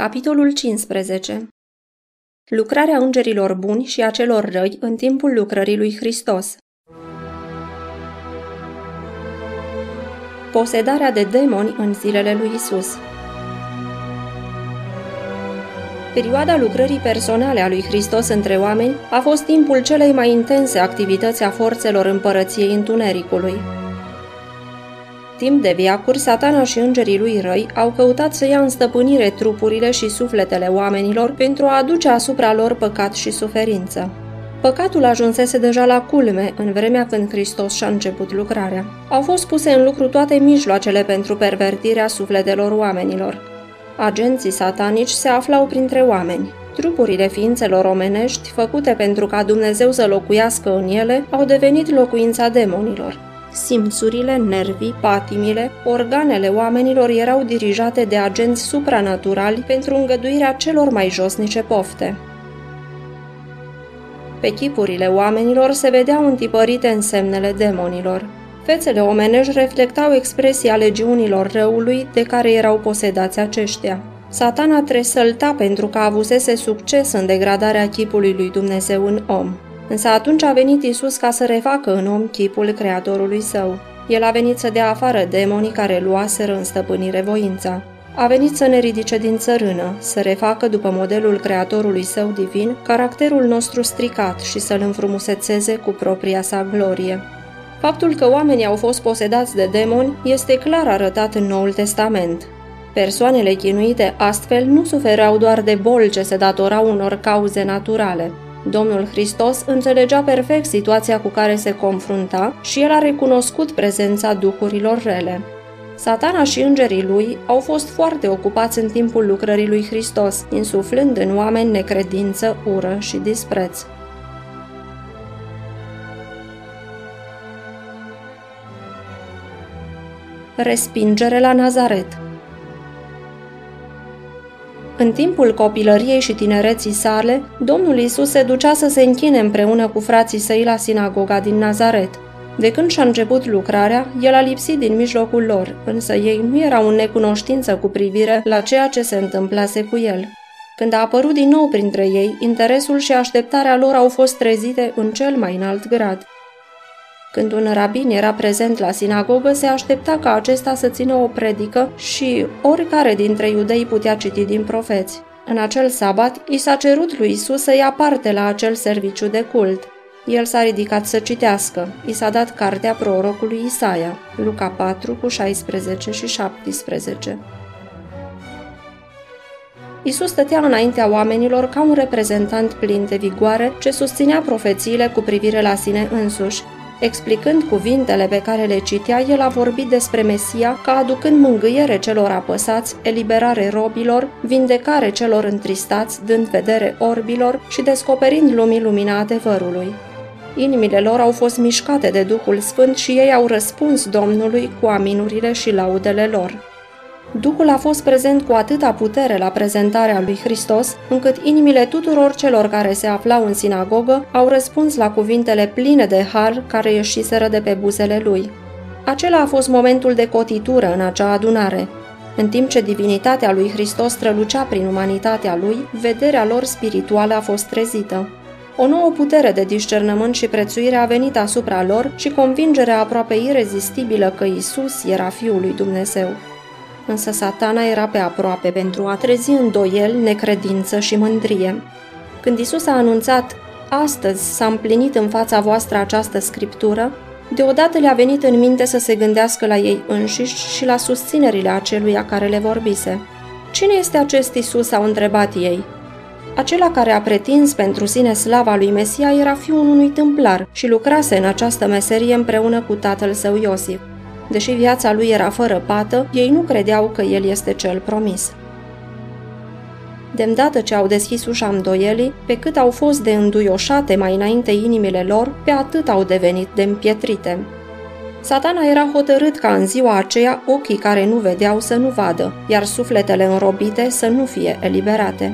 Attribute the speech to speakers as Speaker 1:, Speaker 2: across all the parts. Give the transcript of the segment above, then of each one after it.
Speaker 1: Capitolul 15 Lucrarea îngerilor buni și a celor răi în timpul lucrării lui Hristos. Posedarea de demoni în zilele lui Isus. Perioada lucrării personale a lui Hristos între oameni a fost timpul celei mai intense activități a forțelor împărăției întunericului. Timp de viacuri, satana și îngerii lui răi au căutat să ia în stăpânire trupurile și sufletele oamenilor pentru a aduce asupra lor păcat și suferință. Păcatul ajunsese deja la culme în vremea când Hristos și-a început lucrarea. Au fost puse în lucru toate mijloacele pentru pervertirea sufletelor oamenilor. Agenții satanici se aflau printre oameni. Trupurile ființelor omenești, făcute pentru ca Dumnezeu să locuiască în ele, au devenit locuința demonilor. Simțurile, nervii, patimile, organele oamenilor erau dirijate de agenți supranaturali pentru îngăduirea celor mai josnice pofte. Pe chipurile oamenilor se vedeau întipărite însemnele demonilor. Fețele omenești reflectau expresia legiunilor răului de care erau posedați aceștia. Satana tresălta pentru că avusese succes în degradarea chipului lui Dumnezeu în om. Însă atunci a venit Isus ca să refacă în om chipul Creatorului său. El a venit să dea afară demonii care luaseră în stăpânire voința. A venit să ne ridice din țărână, să refacă după modelul Creatorului său divin caracterul nostru stricat și să-l înfrumusețeze cu propria sa glorie. Faptul că oamenii au fost posedați de demoni este clar arătat în Noul Testament. Persoanele chinuite astfel nu sufereau doar de boli ce se datorau unor cauze naturale, Domnul Hristos înțelegea perfect situația cu care se confrunta și el a recunoscut prezența duhurilor rele. Satana și îngerii lui au fost foarte ocupați în timpul lucrării lui Hristos, insuflând în oameni necredință, ură și dispreț. Respingere la Nazaret în timpul copilăriei și tinereții sale, Domnul Isus se ducea să se închine împreună cu frații săi la sinagoga din Nazaret. De când și-a început lucrarea, el a lipsit din mijlocul lor, însă ei nu erau în necunoștință cu privire la ceea ce se întâmplase cu el. Când a apărut din nou printre ei, interesul și așteptarea lor au fost trezite în cel mai înalt grad. Când un rabin era prezent la sinagogă, se aștepta ca acesta să țină o predică și oricare dintre iudei putea citi din profeți. În acel sabat, i s-a cerut lui Isus să ia parte la acel serviciu de cult. El s-a ridicat să citească. I s-a dat cartea prorocului Isaia, Luca 4 cu 16 și 17. Isus stătea înaintea oamenilor ca un reprezentant plin de vigoare ce susținea profețiile cu privire la sine însuși Explicând cuvintele pe care le citea, el a vorbit despre Mesia ca aducând mângâiere celor apăsați, eliberare robilor, vindecare celor întristați, dând vedere orbilor și descoperind lumii lumina adevărului. Inimile lor au fost mișcate de Duhul Sfânt și ei au răspuns Domnului cu aminurile și laudele lor. Duhul a fost prezent cu atâta putere la prezentarea lui Hristos, încât inimile tuturor celor care se aflau în sinagogă au răspuns la cuvintele pline de har care ieșiseră de pe buzele lui. Acela a fost momentul de cotitură în acea adunare. În timp ce divinitatea lui Hristos strălucea prin umanitatea lui, vederea lor spirituală a fost trezită. O nouă putere de discernământ și prețuire a venit asupra lor și convingerea aproape irezistibilă că Isus era Fiul lui Dumnezeu însă satana era pe aproape pentru a trezi îndoiel, necredință și mândrie. Când Isus a anunțat, astăzi s-a împlinit în fața voastră această scriptură, deodată le-a venit în minte să se gândească la ei înșiși și la susținerile aceluia care le vorbise. Cine este acest Isus? au întrebat ei. Acela care a pretins pentru sine slava lui Mesia era fiul unui tâmplar și lucrase în această meserie împreună cu tatăl său Iosif. Deși viața lui era fără pată, ei nu credeau că el este cel promis. De îndată ce au deschis ușa îndoielii, pe cât au fost de înduioșate mai înainte inimile lor, pe atât au devenit de împietrite. Satana era hotărât ca în ziua aceea ochii care nu vedeau să nu vadă, iar sufletele înrobite să nu fie eliberate.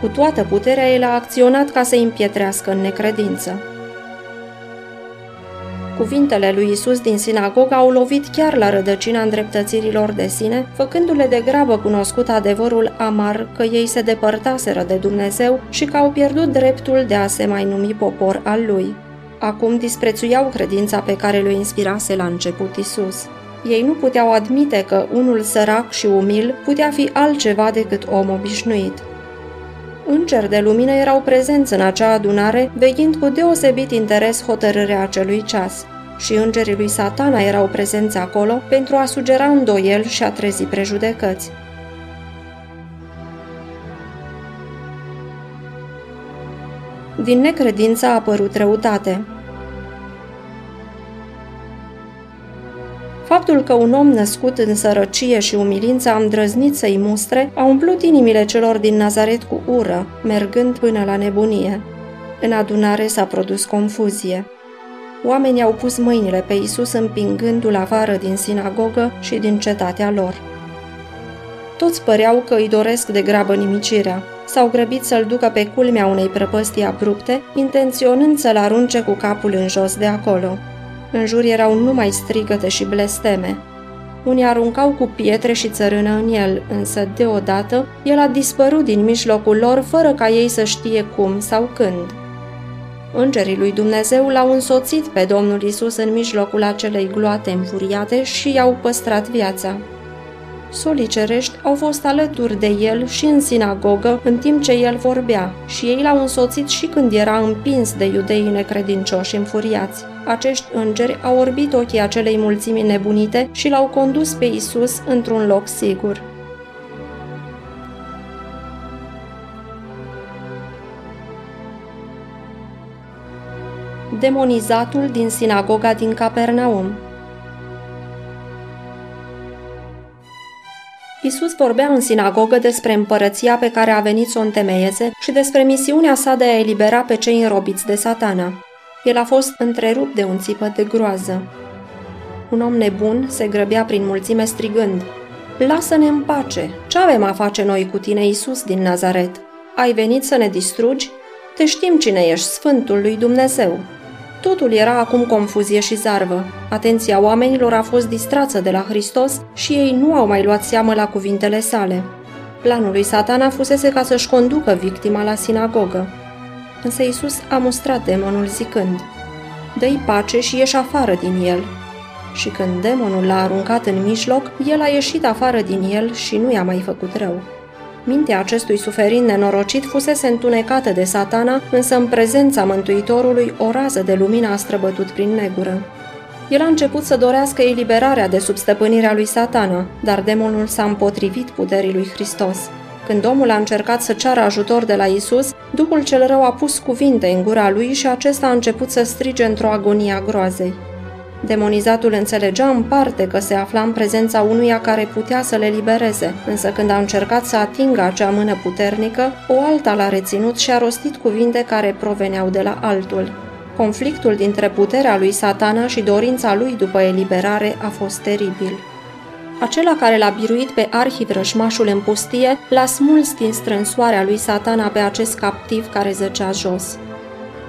Speaker 1: Cu toată puterea el a acționat ca să îi împietrească în necredință. Cuvintele lui Isus din sinagogă au lovit chiar la rădăcina îndreptățirilor de sine, făcându-le de grabă cunoscut adevărul amar că ei se depărtaseră de Dumnezeu și că au pierdut dreptul de a se mai numi popor al lui. Acum disprețuiau credința pe care le inspirase la început Isus. Ei nu puteau admite că unul sărac și umil putea fi altceva decât om obișnuit. Îngeri de lumină erau prezenți în acea adunare, veghind cu deosebit interes hotărârea acelui ceas. Și îngerii lui satana erau prezenți acolo pentru a sugera îndoiel și a trezi prejudecăți. Din necredință a apărut răutate. Faptul că un om născut în sărăcie și umilință a îndrăznit să-i mustre a umplut inimile celor din Nazaret cu ură, mergând până la nebunie. În adunare s-a produs confuzie. Oamenii au pus mâinile pe Isus împingându-l afară din sinagogă și din cetatea lor. Toți păreau că îi doresc de grabă nimicirea. S-au grăbit să-l ducă pe culmea unei prăpăstii abrupte, intenționând să-l arunce cu capul în jos de acolo. În jur erau numai strigăte și blesteme. Unii aruncau cu pietre și țărână în el, însă deodată el a dispărut din mijlocul lor fără ca ei să știe cum sau când. Îngerii lui Dumnezeu l-au însoțit pe Domnul Isus în mijlocul acelei gloate înfuriate și i-au păstrat viața. Solii cerești au fost alături de el și în sinagogă în timp ce el vorbea și ei l-au însoțit și când era împins de iudeii necredincioși înfuriați. Acești îngeri au orbit ochii acelei mulțimi nebunite și l-au condus pe Isus într-un loc sigur. Demonizatul din sinagoga din Capernaum Isus vorbea în sinagogă despre împărăția pe care a venit să o întemeieze și despre misiunea sa de a elibera pe cei înrobiți de satana. El a fost întrerupt de un țipă de groază. Un om nebun se grăbea prin mulțime strigând, Lasă-ne în pace! Ce avem a face noi cu tine, Isus din Nazaret? Ai venit să ne distrugi? Te știm cine ești, Sfântul lui Dumnezeu!" Totul era acum confuzie și zarvă. Atenția oamenilor a fost distrață de la Hristos și ei nu au mai luat seamă la cuvintele sale. Planul lui satana fusese ca să-și conducă victima la sinagogă. Însă Isus a mustrat demonul zicând, Dă-i pace și ieși afară din el. Și când demonul l-a aruncat în mijloc, el a ieșit afară din el și nu i-a mai făcut rău. Mintea acestui suferind nenorocit fusese întunecată de satana, însă în prezența Mântuitorului o rază de lumină a străbătut prin negură. El a început să dorească eliberarea de sub stăpânirea lui satana, dar demonul s-a împotrivit puterii lui Hristos. Când omul a încercat să ceară ajutor de la Isus, Duhul cel rău a pus cuvinte în gura lui și acesta a început să strige într-o agonie a groazei. Demonizatul înțelegea în parte că se afla în prezența unuia care putea să le libereze, însă când a încercat să atingă acea mână puternică, o alta l-a reținut și a rostit cuvinte care proveneau de la altul. Conflictul dintre puterea lui satana și dorința lui după eliberare a fost teribil. Acela care l-a biruit pe arhivrășmașul în pustie l-a smuls din strânsoarea lui satana pe acest captiv care zăcea jos.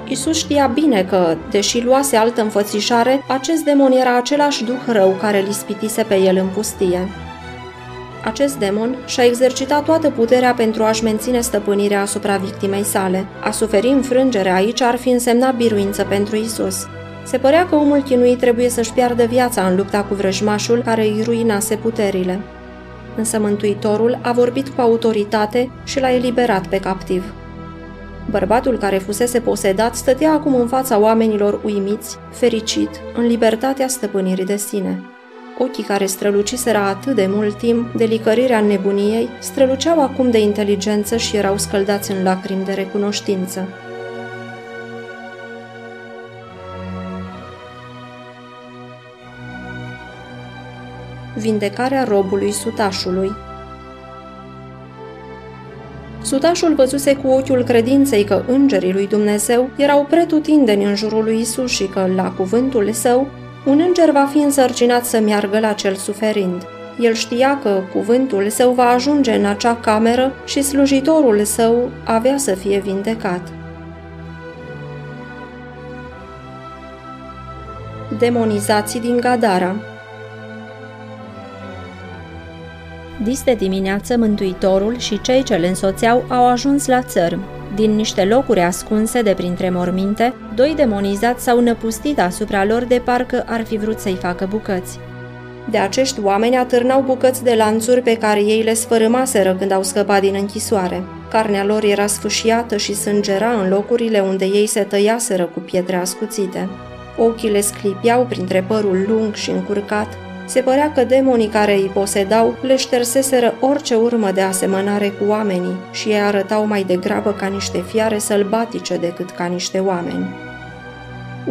Speaker 1: Isus știa bine că, deși luase altă înfățișare, acest demon era același duh rău care îl ispitise pe el în pustie. Acest demon și-a exercitat toată puterea pentru a-și menține stăpânirea asupra victimei sale. A suferi înfrângere aici ar fi însemnat biruință pentru Isus. Se părea că omul chinuit trebuie să-și piardă viața în lupta cu vrăjmașul care îi ruinase puterile. Însă Mântuitorul a vorbit cu autoritate și l-a eliberat pe captiv. Bărbatul care fusese posedat stătea acum în fața oamenilor uimiți, fericit, în libertatea stăpânirii de sine. Ochii care străluciseră atât de mult timp de licărirea nebuniei străluceau acum de inteligență și erau scăldați în lacrimi de recunoștință. Vindecarea robului sutașului Sutașul văzuse cu ochiul credinței că îngerii lui Dumnezeu erau pretutindeni în jurul lui Isus și că, la cuvântul său, un înger va fi însărcinat să meargă la cel suferind. El știa că cuvântul său va ajunge în acea cameră și slujitorul său avea să fie vindecat. demonizații din Gadara. Dis de dimineață, Mântuitorul și cei ce îl însoțeau au ajuns la țărm. Din niște locuri ascunse de printre morminte, doi demonizați s-au năpustit asupra lor de parcă ar fi vrut să-i facă bucăți. De acești oameni atârnau bucăți de lanțuri pe care ei le sfărâmaseră când au scăpat din închisoare. Carnea lor era sfâșiată și sângera în locurile unde ei se tăiaseră cu pietre ascuțite. Ochii le sclipiau printre părul lung și încurcat. Se părea că demonii care îi posedau le șterseseră orice urmă de asemănare cu oamenii și ei arătau mai degrabă ca niște fiare sălbatice decât ca niște oameni.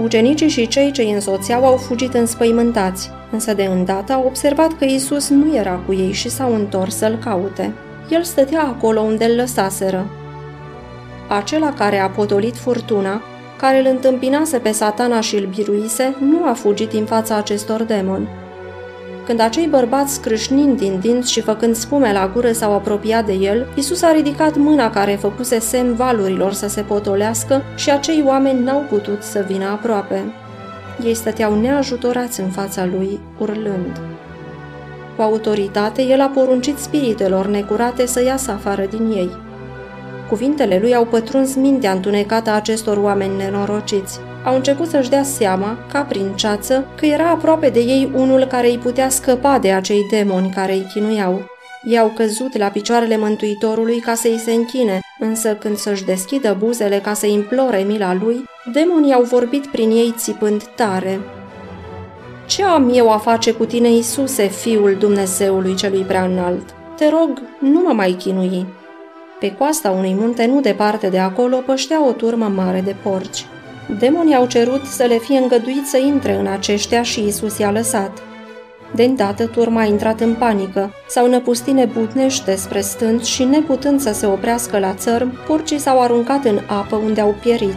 Speaker 1: Ucenicii și cei ce îi însoțeau au fugit înspăimântați, însă de îndată au observat că Isus nu era cu ei și s-au întors să-l caute. El stătea acolo unde îl lăsaseră. Acela care a potolit furtuna, care îl întâmpinase pe satana și îl biruise, nu a fugit din fața acestor demoni. Când acei bărbați scrâșnind din dinți și făcând spume la gură s-au apropiat de el, Isus a ridicat mâna care făcuse semn valurilor să se potolească și acei oameni n-au putut să vină aproape. Ei stăteau neajutorați în fața lui, urlând. Cu autoritate, el a poruncit spiritelor necurate să iasă afară din ei. Cuvintele lui au pătruns mintea întunecată a acestor oameni nenorociți. Au început să-și dea seama, ca prin ceață, că era aproape de ei unul care îi putea scăpa de acei demoni care îi chinuiau. Ei au căzut la picioarele Mântuitorului ca să-i se închine, însă când să-și deschidă buzele ca să implore mila lui, demonii au vorbit prin ei țipând tare. Ce am eu a face cu tine, Isuse, Fiul Dumnezeului celui prea înalt? Te rog, nu mă mai chinui. Pe coasta unui munte nu departe de acolo păștea o turmă mare de porci. Demonii au cerut să le fie îngăduit să intre în aceștia și Isus i-a lăsat. De îndată turma a intrat în panică, s-au năpustit nebutnește spre stânt și neputând să se oprească la țărm, porcii s-au aruncat în apă unde au pierit.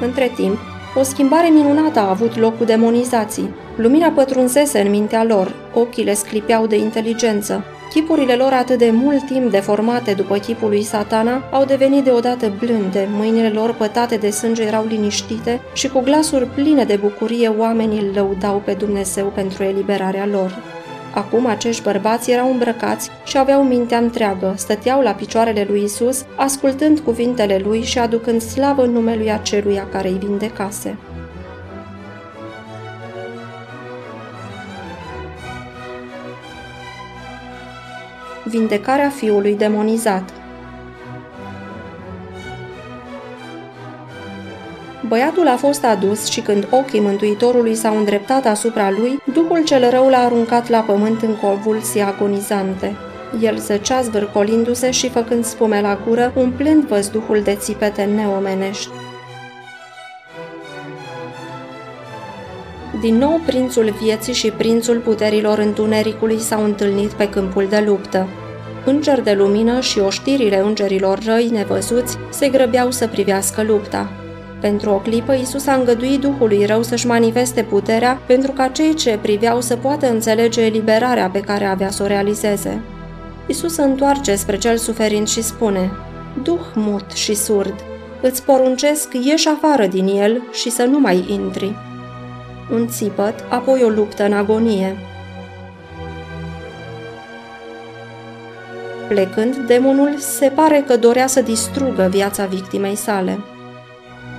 Speaker 1: Între timp, o schimbare minunată a avut loc cu demonizații. Lumina pătrunsese în mintea lor, ochii le sclipeau de inteligență. Chipurile lor atât de mult timp deformate după chipul lui satana au devenit deodată blânde, mâinile lor pătate de sânge erau liniștite și cu glasuri pline de bucurie oamenii îl lăudau pe Dumnezeu pentru eliberarea lor. Acum acești bărbați erau îmbrăcați și aveau mintea întreagă, stăteau la picioarele lui Isus, ascultând cuvintele lui și aducând slavă în numelui aceluia care îi vindecase. Vindecarea fiului demonizat Băiatul a fost adus și când ochii Mântuitorului s-au îndreptat asupra lui, Duhul cel rău l-a aruncat la pământ în convulsii agonizante. El zăcea zvârcolindu-se și făcând spume la gură, umplând văzduhul de țipete neomenești. Din nou prințul vieții și prințul puterilor întunericului s-au întâlnit pe câmpul de luptă. Îngeri de lumină și oștirile îngerilor răi nevăzuți se grăbeau să privească lupta. Pentru o clipă, Isus a îngăduit Duhului rău să-și manifeste puterea pentru ca cei ce priveau să poată înțelege eliberarea pe care avea să o realizeze. Isus se întoarce spre cel suferind și spune, Duh mut și surd, îți poruncesc, ieși afară din el și să nu mai intri. Un țipăt, apoi o luptă în agonie. Plecând, demonul se pare că dorea să distrugă viața victimei sale.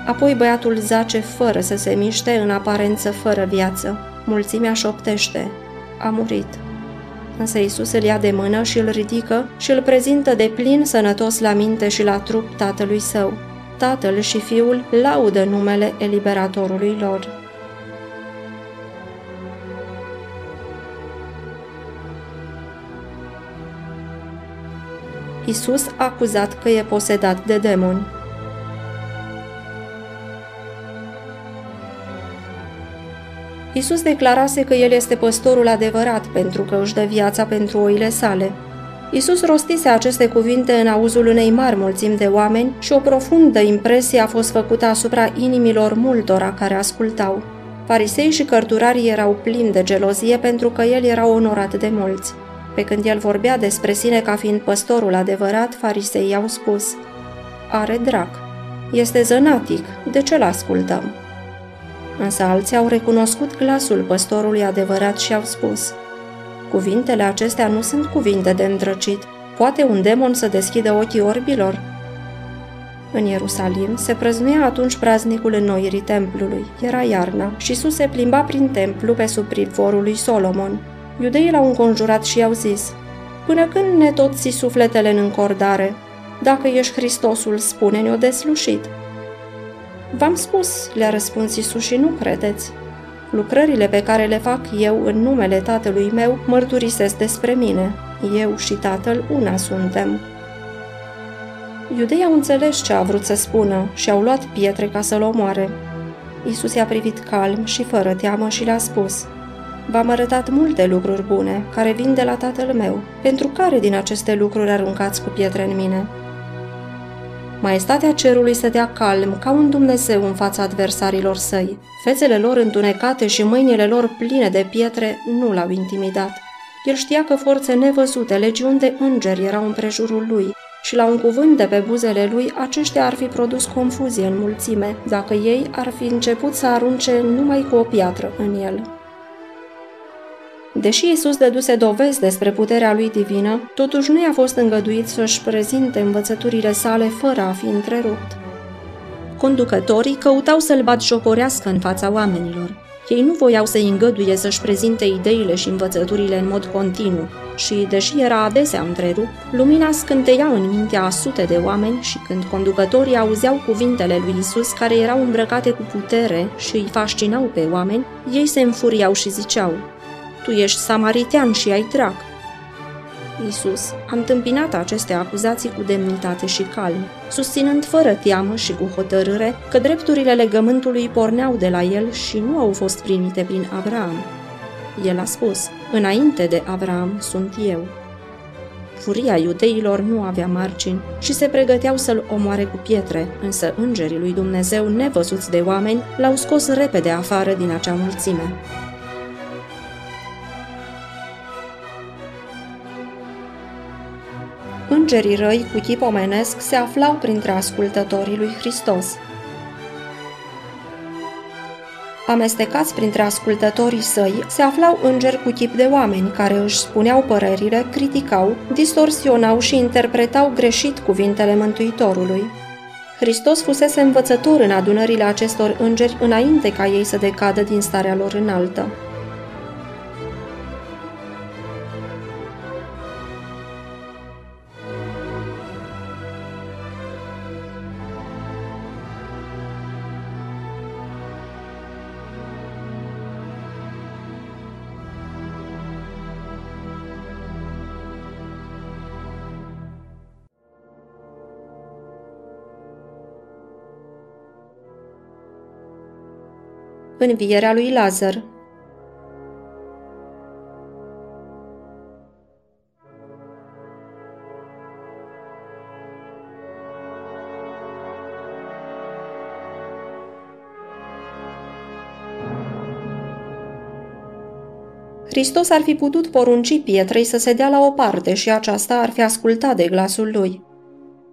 Speaker 1: Apoi băiatul zace fără să se miște, în aparență fără viață. Mulțimea șoptește. A murit. Însă Isus îl ia de mână și îl ridică și îl prezintă de plin sănătos la minte și la trup tatălui său. Tatăl și fiul laudă numele eliberatorului lor. Isus a acuzat că e posedat de demoni. Isus declarase că El este păstorul adevărat pentru că își dă viața pentru oile sale. Isus rostise aceste cuvinte în auzul unei mari mulțimi de oameni și o profundă impresie a fost făcută asupra inimilor multora care ascultau. Farisei și cărturarii erau plini de gelozie pentru că el era onorat de mulți. Pe când el vorbea despre sine ca fiind păstorul adevărat, farisei i-au spus, Are drac. Este zănatic, de ce-l ascultăm? Însă alții au recunoscut glasul păstorului adevărat și au spus Cuvintele acestea nu sunt cuvinte de îndrăcit. Poate un demon să deschidă ochii orbilor? În Ierusalim se prăznuia atunci praznicul înnoirii templului. Era iarna și Iisus se plimba prin templu pe sub privorul lui Solomon. Iudeii l-au înconjurat și i-au zis, Până când ne tot ții sufletele în încordare? Dacă ești Hristosul, spune-ne-o deslușit. V-am spus, le-a răspuns Iisus și nu credeți. Lucrările pe care le fac eu în numele Tatălui meu mărturisesc despre mine. Eu și Tatăl una suntem. Iudeii au înțeles ce a vrut să spună și au luat pietre ca să-l omoare. Isus i-a privit calm și fără teamă și le-a spus V-am arătat multe lucruri bune, care vin de la tatăl meu. Pentru care din aceste lucruri aruncați cu pietre în mine? Maestatea cerului stătea calm, ca un Dumnezeu în fața adversarilor săi. Fețele lor întunecate și mâinile lor pline de pietre nu l-au intimidat. El știa că forțe nevăzute, legiuni de îngeri erau în prejurul lui și la un cuvânt de pe buzele lui, aceștia ar fi produs confuzie în mulțime, dacă ei ar fi început să arunce numai cu o piatră în el. Deși Isus dăduse dovezi despre puterea lui divină, totuși nu i-a fost îngăduit să-și prezinte învățăturile sale fără a fi întrerupt. Conducătorii căutau să-l batjocorească în fața oamenilor. Ei nu voiau să-i îngăduie să-și prezinte ideile și învățăturile în mod continuu și, deși era adesea întrerupt, lumina scânteia în mintea a sute de oameni și când conducătorii auzeau cuvintele lui Isus care erau îmbrăcate cu putere și îi fascinau pe oameni, ei se înfuriau și ziceau, Tu ești samaritean și ai drac, Isus a întâmpinat aceste acuzații cu demnitate și calm, susținând fără teamă și cu hotărâre că drepturile legământului porneau de la el și nu au fost primite prin Abraham. El a spus, înainte de Abraham sunt eu. Furia iudeilor nu avea margini și se pregăteau să-l omoare cu pietre, însă îngerii lui Dumnezeu, nevăzuți de oameni, l-au scos repede afară din acea mulțime. Îngerii răi cu chip omenesc se aflau printre ascultătorii lui Hristos. Amestecați printre ascultătorii săi se aflau îngeri cu chip de oameni care își spuneau părerile, criticau, distorsionau și interpretau greșit cuvintele Mântuitorului. Hristos fusese învățător în adunările acestor îngeri înainte ca ei să decadă din starea lor înaltă. Învierea lui Lazar. Hristos ar fi putut porunci pietrei să se dea la o parte și aceasta ar fi ascultat de glasul lui.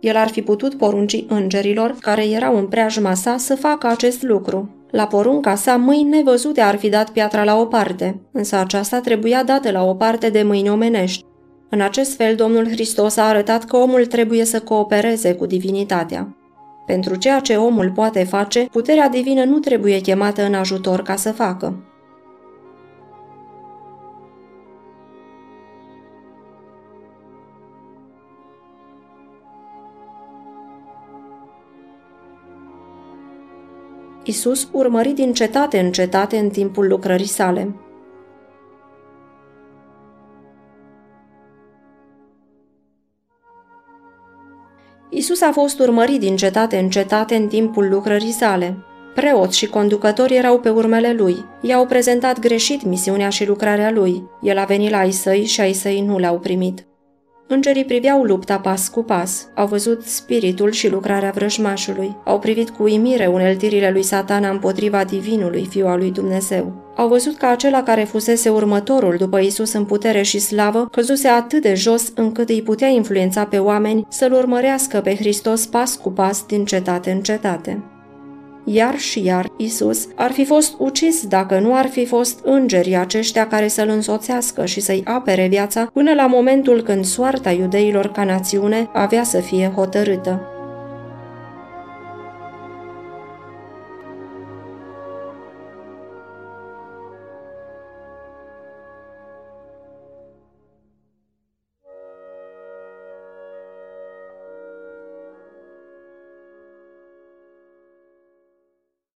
Speaker 1: El ar fi putut porunci îngerilor, care erau în preajma sa, să facă acest lucru. La porunca sa, mâini nevăzute ar fi dat piatra la o parte, însă aceasta trebuia dată la o parte de mâini omenești. În acest fel, Domnul Hristos a arătat că omul trebuie să coopereze cu divinitatea. Pentru ceea ce omul poate face, puterea divină nu trebuie chemată în ajutor ca să facă. Isus urmări din cetate în cetate în timpul lucrării sale. Isus a fost urmărit din cetate în cetate în timpul lucrării sale. Preoți și conducători erau pe urmele lui. I-au prezentat greșit misiunea și lucrarea lui. El a venit la ai săi și ai săi nu l-au primit. Îngerii priveau lupta pas cu pas, au văzut spiritul și lucrarea vrăjmașului, au privit cu uimire uneltirile lui satana împotriva divinului, fiul al lui Dumnezeu. Au văzut că acela care fusese următorul după Isus în putere și slavă, căzuse atât de jos încât îi putea influența pe oameni să-L urmărească pe Hristos pas cu pas din cetate în cetate. Iar și iar Isus ar fi fost ucis dacă nu ar fi fost îngerii aceștia care să-l însoțească și să-i apere viața până la momentul când soarta iudeilor ca națiune avea să fie hotărâtă.